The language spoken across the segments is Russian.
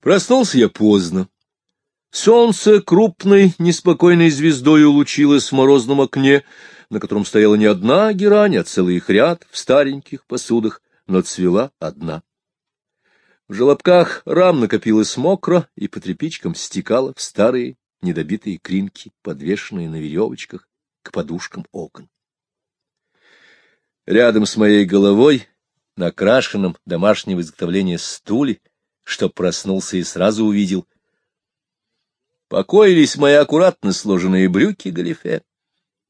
Проснулся я поздно. Солнце крупной, неспокойной звездой улучилось в морозном окне, на котором стояла не одна герань, а целый их ряд в стареньких посудах, но цвела одна. В желобках рам накопилось мокро и по тряпичкам стекало в старые недобитые кринки, подвешенные на веревочках к подушкам окон. Рядом с моей головой, на крашенном домашнего изготовления стуле, что проснулся и сразу увидел, покоились мои аккуратно сложенные брюки галифе.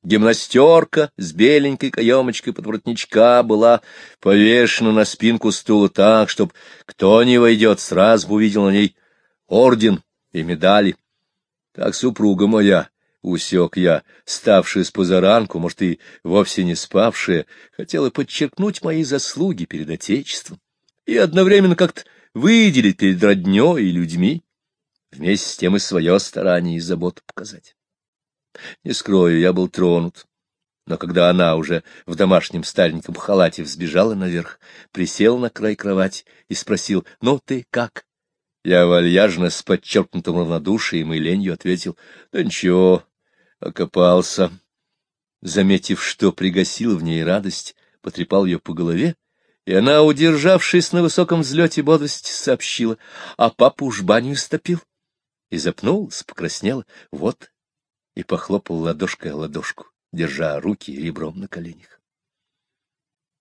Гимнастерка с беленькой каемочкой под воротничка была повешена на спинку стула так, чтоб кто не войдет, сразу увидел на ней орден и медали. Так супруга моя, усек я, ставшая с позаранку, может, и вовсе не спавшая, хотела подчеркнуть мои заслуги перед Отечеством и одновременно как-то выделить перед роднёй и людьми, вместе с тем и свое старание и заботу показать. Не скрою, я был тронут. Но когда она уже в домашнем стареньком халате взбежала наверх, присел на край кровати и спросил, «Ну ты как?» Я вальяжно с подчеркнутым равнодушием и ленью ответил, «Да ничего, окопался». Заметив, что пригасил в ней радость, потрепал ее по голове, и она, удержавшись на высоком взлете бодрости, сообщила, «А папа уж баню стопил». И запнулась, покраснела, вот и похлопал ладошкой о ладошку, держа руки ребром на коленях.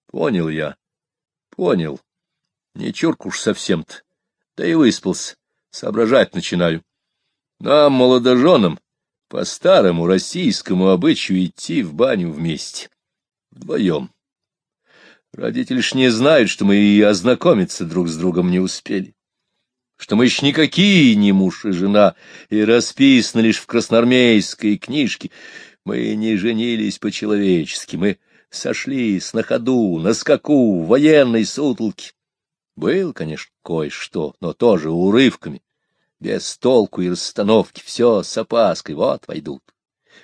Понял я, понял. Не чурк уж совсем-то. Да и выспался. Соображать начинаю. Нам, молодоженам, по старому российскому обычаю идти в баню вместе. Вдвоем. Родители ж не знают, что мы и ознакомиться друг с другом не успели что мы еще никакие не муж и жена, и расписаны лишь в красноармейской книжке. Мы не женились по-человечески, мы сошлись на ходу, на скаку, в военной сутолке. Был, конечно, кое-что, но тоже урывками, без толку и расстановки, все с опаской, вот войдут,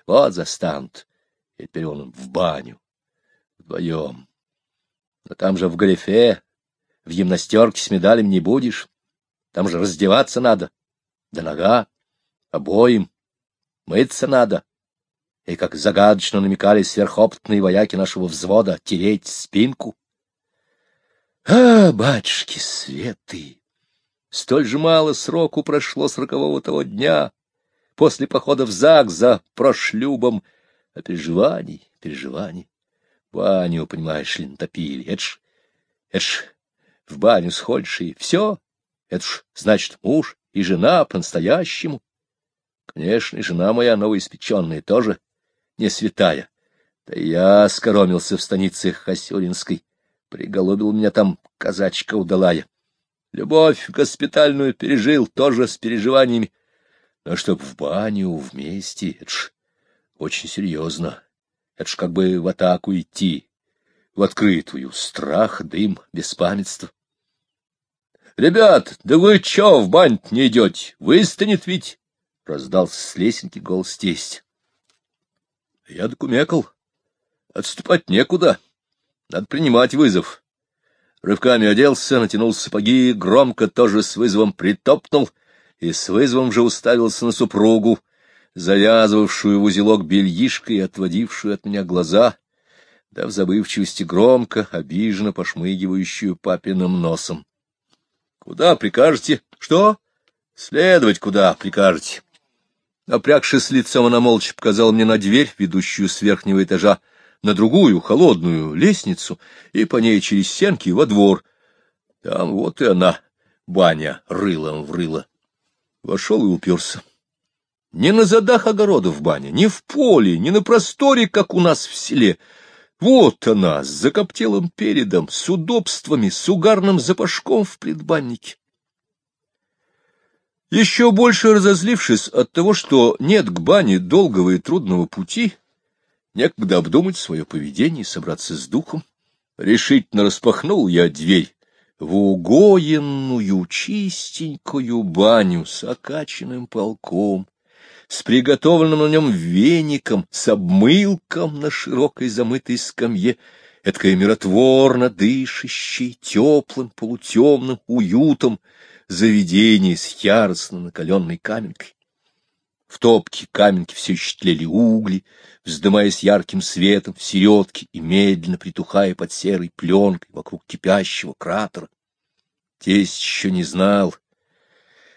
вот застанут, и теперь он в баню, вдвоем. Но там же в галифе, в гимнастерке с медалем не будешь. Там же раздеваться надо. Да нога. Обоим. Мыться надо. И, как загадочно намекали сверхопытные вояки нашего взвода, тереть спинку. А, батюшки светы! Столь же мало сроку прошло с рокового того дня, после похода в ЗАГС за прошлюбом, а переживаний, переживаний. Баню, понимаешь ли, натопили. Это ж, это ж в баню сходишь, и все, это ж, значит, муж и жена по-настоящему. Конечно, и жена моя новоиспеченная тоже не святая. Да я скоромился в станице Хасюринской. Приголубил меня там казачка удалая. Любовь госпитальную пережил, тоже с переживаниями. Но чтоб в баню вместе, это ж очень серьезно. Это ж как бы в атаку идти, в открытую. Страх, дым, беспамятство. — Ребят, да вы чё в бань не идете? Выстанет ведь! — раздался с лесенки голос тесть. Я докумекал. Отступать некуда. Надо принимать вызов. Рывками оделся, натянул сапоги, громко тоже с вызовом притопнул и с вызовом же уставился на супругу, завязывавшую в узелок бельишко и отводившую от меня глаза, да в забывчивости громко, обиженно пошмыгивающую папиным носом. Куда прикажете? Что? Следовать куда прикажете? Напрягшись лицом, она молча показала мне на дверь, ведущую с верхнего этажа, на другую, холодную, лестницу, и по ней через сенки во двор. Там вот и она, баня, рылом врыла. Вошел и уперся. Не на задах огородов баня, не в поле, не на просторе, как у нас в селе — вот она, с закоптелым передом, с удобствами, с угарным запашком в предбаннике. Еще больше разозлившись от того, что нет к бане долгого и трудного пути, некогда обдумать свое поведение и собраться с духом, решительно распахнул я дверь в угоенную чистенькую баню с окаченным полком, с приготовленным на нем веником, с обмылком на широкой замытой скамье, эткое миротворно дышащей, теплым, полутемным уютом, заведение с яростно накаленной каменкой. В топке каменки все еще угли, вздымаясь ярким светом в середке и медленно притухая под серой пленкой вокруг кипящего кратера. Тесть еще не знал,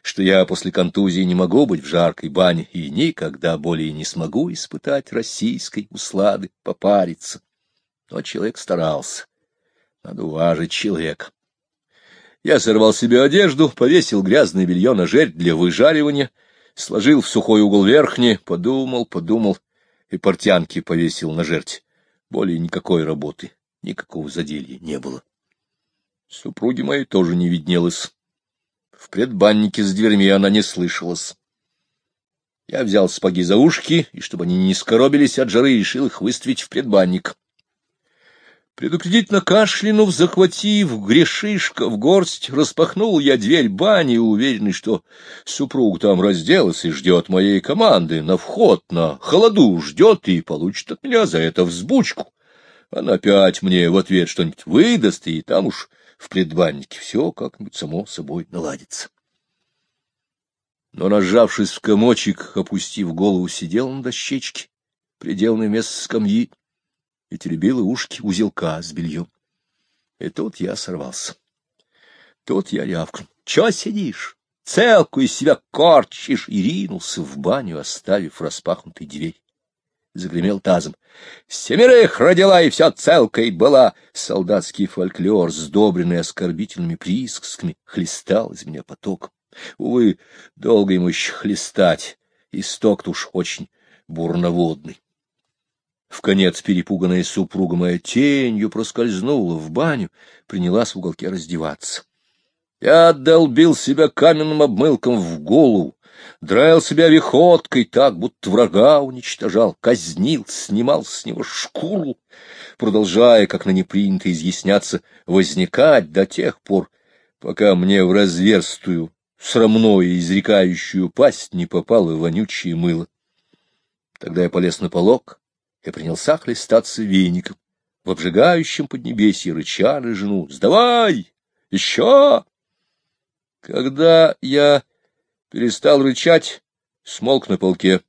что я после контузии не могу быть в жаркой бане и никогда более не смогу испытать российской услады, попариться. Но человек старался. Надо уважить человека. Я сорвал себе одежду, повесил грязное белье на жердь для выжаривания, сложил в сухой угол верхний, подумал, подумал и портянки повесил на жердь. Более никакой работы, никакого заделья не было. Супруги моей тоже не виднелось. В предбаннике с дверьми она не слышалась. Я взял спаги за ушки, и чтобы они не скоробились от жары, решил их выставить в предбанник. Предупредительно кашлянув, захватив грешишка в горсть, распахнул я дверь бани, уверенный, что супруг там разделся и ждет моей команды, на вход, на холоду ждет и получит от меня за это взбучку. Она опять мне в ответ что-нибудь выдаст, и там уж в предбаннике все как-нибудь само собой наладится. Но, нажавшись в комочек, опустив голову, сидел на дощечке, приделанной вместо скамьи, и теребила ушки узелка с бельем. И тут я сорвался. Тут я рявкнул. — Чё сидишь? Целку из себя корчишь! И ринулся в баню, оставив распахнутой дверь загремел тазом. Семерых родила, и вся целкой была. Солдатский фольклор, сдобренный оскорбительными присказками, хлестал из меня потоком. Увы, долго ему еще хлестать, исток-то уж очень бурноводный. В конец перепуганная супруга моя тенью проскользнула в баню, принялась в уголке раздеваться. Я отдолбил себя каменным обмылком в голову, драил себя виходкой так, будто врага уничтожал, казнил, снимал с него шкуру, продолжая, как на непринято изъясняться, возникать до тех пор, пока мне в разверстую, срамную изрекающую пасть не попало вонючее мыло. Тогда я полез на полок и принялся хлестаться веником, в обжигающем поднебесье рыча на жену. «Сдавай! Еще!» Когда я перестал рычать, смолк на полке,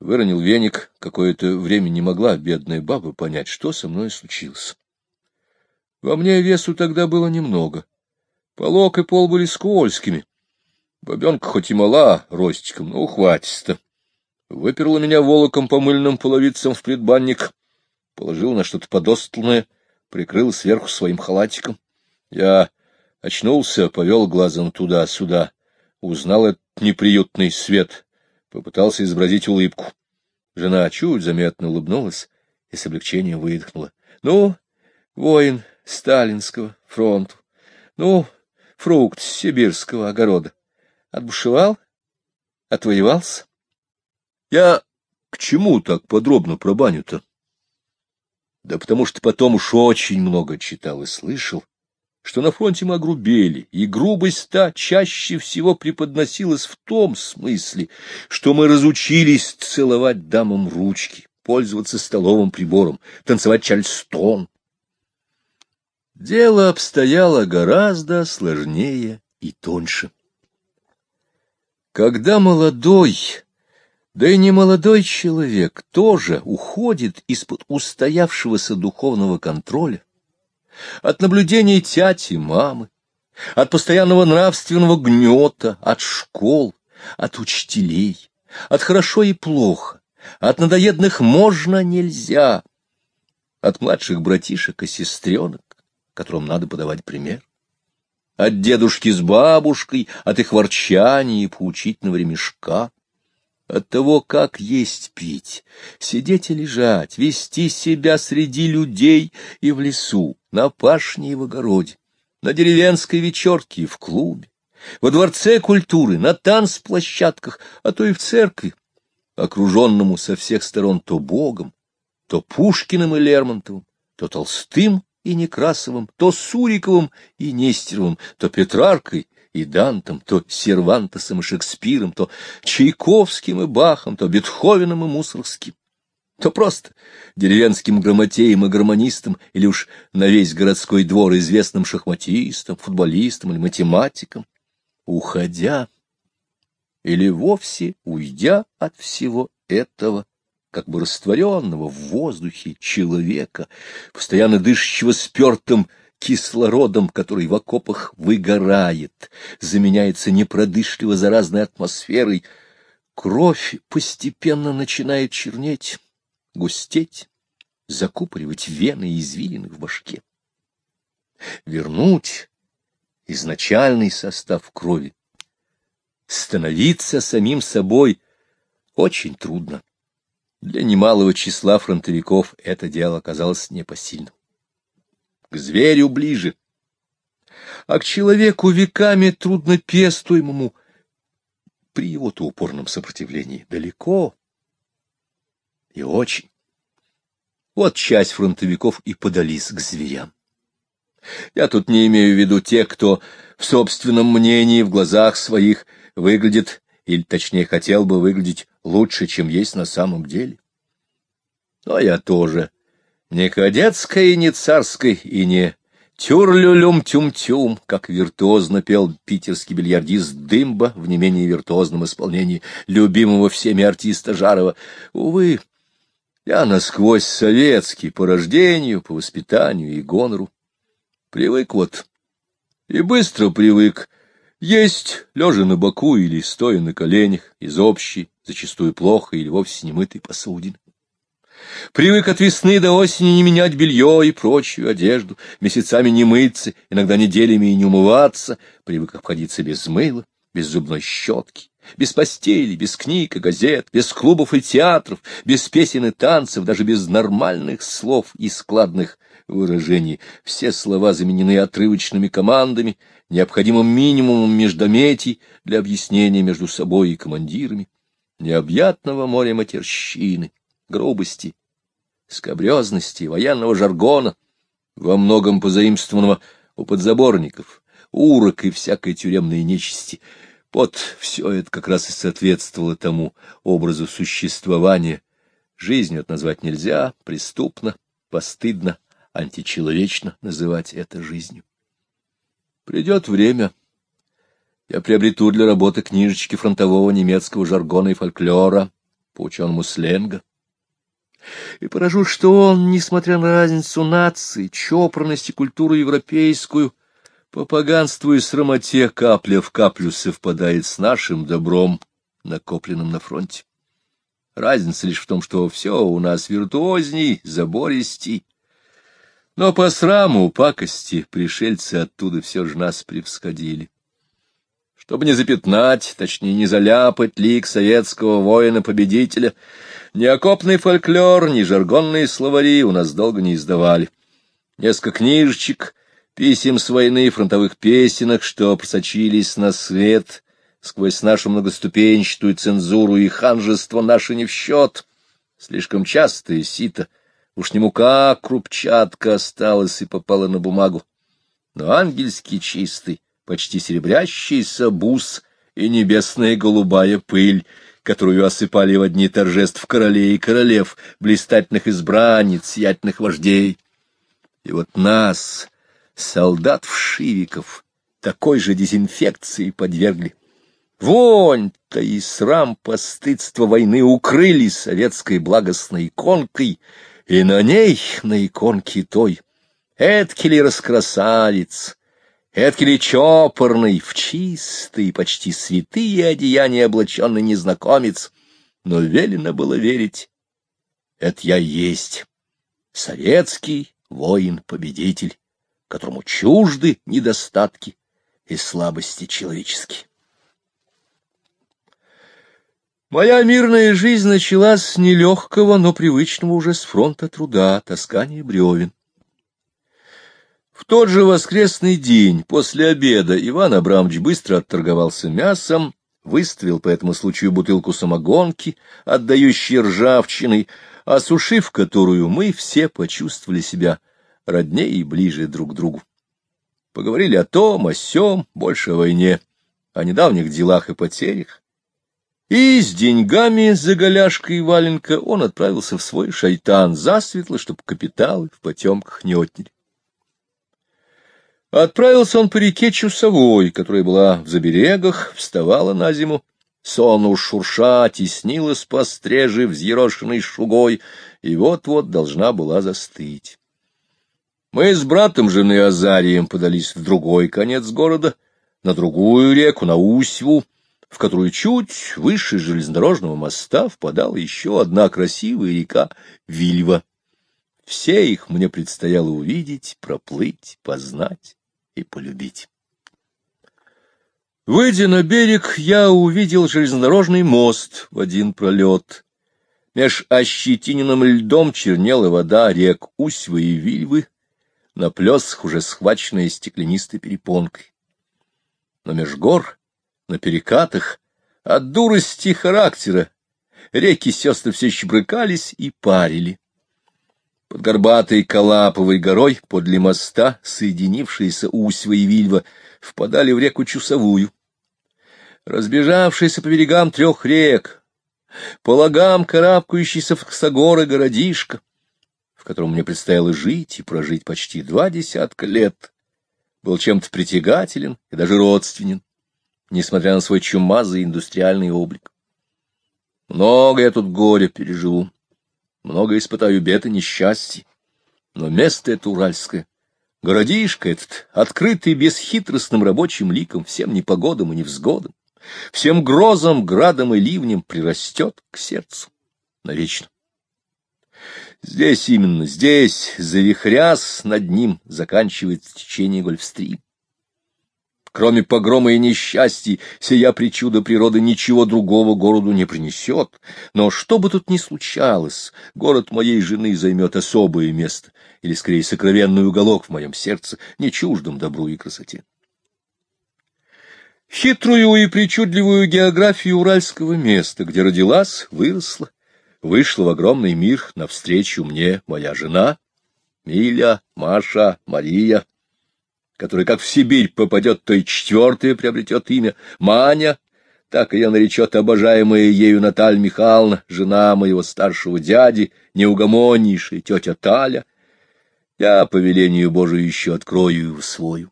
выронил веник, какое-то время не могла бедная баба понять, что со мной случилось. Во мне весу тогда было немного. Полок и пол были скользкими. Бабенка хоть и мала ростиком, но ухватисто. Выперла меня волоком по мыльным половицам в предбанник, положил на что-то подостланное, прикрыл сверху своим халатиком. Я очнулся, повел глазом туда-сюда узнал этот неприютный свет, попытался изобразить улыбку. Жена чуть заметно улыбнулась и с облегчением выдохнула. — Ну, воин сталинского фронта, ну, фрукт сибирского огорода. Отбушевал? Отвоевался? Я к чему так подробно про баню-то? Да потому что потом уж очень много читал и слышал что на фронте мы огрубели, и грубость та чаще всего преподносилась в том смысле, что мы разучились целовать дамам ручки, пользоваться столовым прибором, танцевать чальстон. Дело обстояло гораздо сложнее и тоньше. Когда молодой, да и не молодой человек тоже уходит из-под устоявшегося духовного контроля, от наблюдений тяти, мамы, от постоянного нравственного гнета, от школ, от учителей, от хорошо и плохо, от надоедных можно, нельзя, от младших братишек и сестренок, которым надо подавать пример, от дедушки с бабушкой, от их ворчания и поучительного ремешка, от того, как есть пить, сидеть и лежать, вести себя среди людей и в лесу, на пашне и в огороде, на деревенской вечерке и в клубе, во дворце культуры, на танцплощадках, а то и в церкви, окруженному со всех сторон то Богом, то Пушкиным и Лермонтовым, то Толстым и Некрасовым, то Суриковым и Нестеровым, то Петраркой и Дантом, то Сервантесом и Шекспиром, то Чайковским и Бахом, то Бетховеном и Мусоргским, то просто деревенским грамотеем и гармонистом, или уж на весь городской двор известным шахматистом, футболистом или математиком. уходя или вовсе уйдя от всего этого, как бы растворенного в воздухе человека, постоянно дышащего спертым кислородом, который в окопах выгорает, заменяется непродышливо заразной атмосферой, кровь постепенно начинает чернеть, густеть, закупоривать вены и извилины в башке. Вернуть изначальный состав крови, становиться самим собой очень трудно. Для немалого числа фронтовиков это дело оказалось непосильным. К зверю ближе, а к человеку веками трудно пестуемому при его-то упорном сопротивлении далеко и очень. Вот часть фронтовиков и подались к зверям. Я тут не имею в виду тех, кто в собственном мнении в глазах своих выглядит, или точнее хотел бы выглядеть лучше, чем есть на самом деле. Но я тоже не кадетской, не царской и не тюрлюлюм-тюм-тюм, как виртуозно пел питерский бильярдист Дымба в не менее виртуозном исполнении любимого всеми артиста Жарова. Увы, я насквозь советский по рождению, по воспитанию и гонору. Привык вот, и быстро привык, есть, лежа на боку или стоя на коленях, из общей, зачастую плохо или вовсе немытой посудины. Привык от весны до осени не менять белье и прочую одежду, месяцами не мыться, иногда неделями и не умываться, привык обходиться без мыла, без зубной щетки, без постели, без книг и газет, без клубов и театров, без песен и танцев, даже без нормальных слов и складных выражений. Все слова заменены отрывочными командами, необходимым минимумом междометий для объяснения между собой и командирами, необъятного моря матерщины, грубости, скобрезности, военного жаргона, во многом позаимствованного у подзаборников, урок и всякой тюремной нечисти. Вот все это как раз и соответствовало тому образу существования. Жизнью это назвать нельзя, преступно, постыдно, античеловечно называть это жизнью. Придет время. Я приобрету для работы книжечки фронтового немецкого жаргона и фольклора по ученому сленга. И поражу, что он, несмотря на разницу наций, чопорность и культуру европейскую, по поганству и срамоте капля в каплю совпадает с нашим добром, накопленным на фронте. Разница лишь в том, что все у нас виртуозней, забористей, но по сраму, пакости, пришельцы оттуда все же нас превсходили. Чтобы не запятнать, точнее, не заляпать лик советского воина-победителя, ни окопный фольклор, ни жаргонные словари у нас долго не издавали. Несколько книжечек, писем с войны, фронтовых песенок, что просочились на свет сквозь нашу многоступенчатую цензуру и ханжество наше не в счет. Слишком частое сито — Уж не мука, а крупчатка осталась и попала на бумагу. Но ангельский чистый, почти серебрящийся бус и небесная голубая пыль, которую осыпали в одни торжеств королей и королев, блистательных избранниц, сиятельных вождей. И вот нас, солдат-вшивиков, такой же дезинфекции подвергли. Вонь-то и срам постыдства войны укрыли советской благостной иконкой — и на ней, на иконке той, эдки ли раскрасавец, эдки ли чопорный, в чистые, почти святые одеяния облаченный незнакомец, но велено было верить, это я есть советский воин-победитель, которому чужды недостатки и слабости человеческие. Моя мирная жизнь началась с нелегкого, но привычного уже с фронта труда, таскания бревен. В тот же воскресный день, после обеда, Иван Абрамович быстро отторговался мясом, выставил по этому случаю бутылку самогонки, отдающей ржавчиной, осушив которую мы все почувствовали себя роднее и ближе друг к другу. Поговорили о том, о сём, больше о войне, о недавних делах и потерях, и с деньгами за голяшкой валенка он отправился в свой шайтан засветло, чтоб капиталы в потемках не отняли. Отправился он по реке Чусовой, которая была в заберегах, вставала на зиму. Сон уж шурша теснилась по стреже взъерошенной шугой, и вот-вот должна была застыть. Мы с братом жены Азарием подались в другой конец города, на другую реку, на Усьву, в которую чуть выше железнодорожного моста впадала еще одна красивая река Вильва. Все их мне предстояло увидеть, проплыть, познать и полюбить. Выйдя на берег, я увидел железнодорожный мост в один пролет. Меж ощетиненным льдом чернела вода рек Усьвы и Вильвы, на плесах уже схваченная стеклянистой перепонкой. Но меж гор, на перекатах, от дурости характера, реки сестры все щебрыкались и парили. Под горбатой Калаповой горой, подле моста, соединившиеся Усьва и Вильва, впадали в реку Чусовую. Разбежавшиеся по берегам трех рек, по лагам карабкающийся в Ксагоры городишко, котором мне предстояло жить и прожить почти два десятка лет, был чем-то притягателен и даже родственен, несмотря на свой чумазый индустриальный облик. Много я тут горя переживу, много испытаю бед и несчастья, но место это уральское, городишко этот, открытый бесхитростным рабочим ликом всем непогодам и невзгодам, всем грозам, градам и ливням прирастет к сердцу навечно. Здесь именно, здесь, завихрясь над ним, заканчивается течение Гольфстрим. Кроме погрома и несчастий, сия причуда природы ничего другого городу не принесет. Но что бы тут ни случалось, город моей жены займет особое место, или, скорее, сокровенный уголок в моем сердце, не чуждом добру и красоте. Хитрую и причудливую географию уральского места, где родилась, выросла, вышла в огромный мир навстречу мне моя жена, Миля, Маша, Мария, которая как в Сибирь попадет, то и четвертое приобретет имя, Маня, так ее наречет обожаемая ею Наталья Михайловна, жена моего старшего дяди, неугомоннейшая тетя Таля. Я, по велению Божию, еще открою его свою.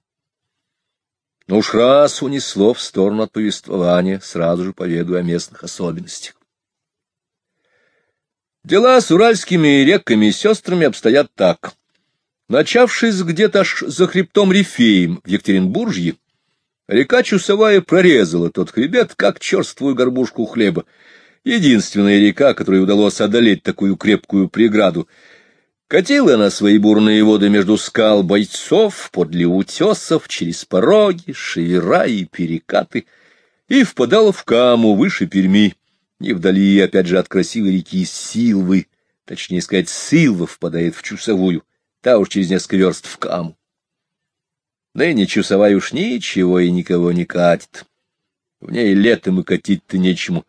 Но уж раз унесло в сторону от повествования, сразу же поведу о местных особенностях. Дела с уральскими реками и сестрами обстоят так. Начавшись где-то аж за хребтом Рифеем в Екатеринбуржье, река Чусовая прорезала тот хребет, как черствую горбушку хлеба. Единственная река, которой удалось одолеть такую крепкую преграду — Катила она свои бурные воды между скал бойцов, подле утесов, через пороги, шевера и перекаты, и впадала в Каму выше Перми, не вдали, опять же, от красивой реки Силвы, точнее сказать, Силва впадает в Чусовую, та уж через несколько верст в Каму. Ныне Чусовая уж ничего и никого не катит. В ней летом и катить-то нечему.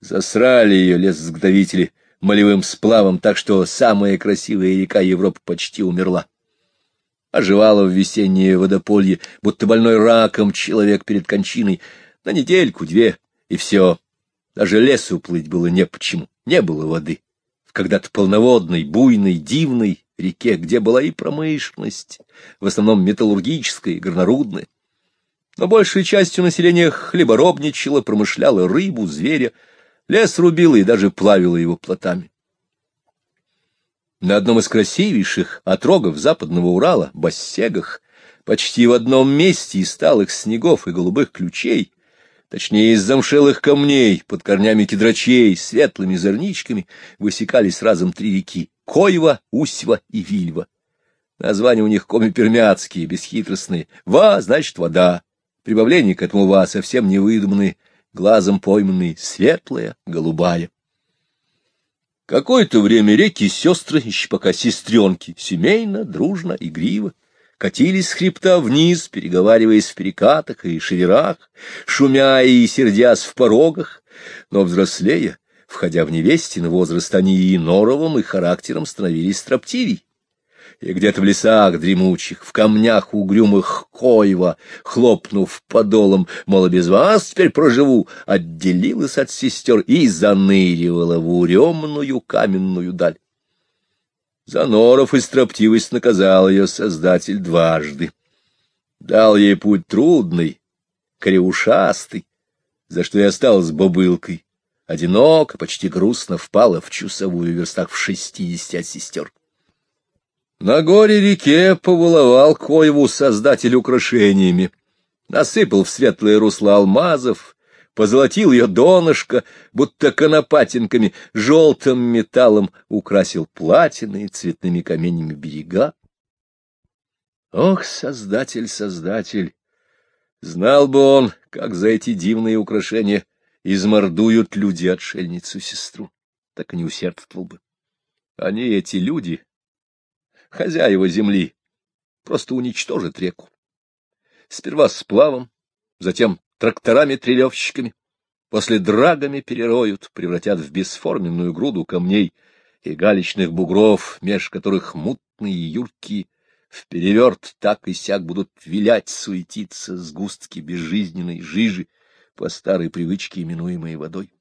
Засрали ее лесозготовители — молевым сплавом, так что самая красивая река Европы почти умерла. Оживала в весеннее водополье, будто больной раком человек перед кончиной, на недельку-две, и все. Даже лесу плыть было не почему, не было воды. В когда-то полноводной, буйной, дивной реке, где была и промышленность, в основном металлургическая и горнорудная. Но большей частью населения хлеборобничало, промышляло рыбу, зверя, Лес рубило и даже плавило его плотами. На одном из красивейших отрогов западного Урала, Бассегах, почти в одном месте из сталых снегов и голубых ключей, точнее, из замшелых камней, под корнями кедрачей, светлыми зорничками, высекались разом три реки — Койва, Усьва и Вильва. Названия у них коми-пермяцкие, бесхитростные. «Ва» — значит «вода». Прибавление к этому «ва» совсем невыдуманные — глазом пойманные, светлая, голубая. Какое-то время реки сестры, еще пока сестренки, семейно, дружно, игриво, катились с хребта вниз, переговариваясь в перекатах и шеверах, шумя и сердясь в порогах, но взрослея, входя в невестин возраст, они и норовом, и характером становились строптивей и где-то в лесах дремучих, в камнях угрюмых койва, хлопнув подолом, мол, без вас теперь проживу, отделилась от сестер и заныривала в уремную каменную даль. За норов и строптивость наказал ее создатель дважды. Дал ей путь трудный, креушастый, за что и осталась бобылкой. Одиноко, почти грустно впала в чусовую верстах в шестидесяти сестер. На горе-реке поволовал Коеву создатель украшениями, насыпал в светлые русла алмазов, позолотил ее донышко, будто конопатинками, желтым металлом украсил платины и цветными каменями берега. Ох, создатель, создатель! Знал бы он, как за эти дивные украшения измордуют люди отшельницу-сестру, так и не усердствовал бы. Они, эти люди, хозяева земли, просто уничтожат реку. Сперва сплавом, затем тракторами-трелевщиками, после драгами перероют, превратят в бесформенную груду камней и галечных бугров, меж которых мутные юрки в переверт так и сяк будут вилять, суетиться сгустки безжизненной жижи, по старой привычке именуемой водой.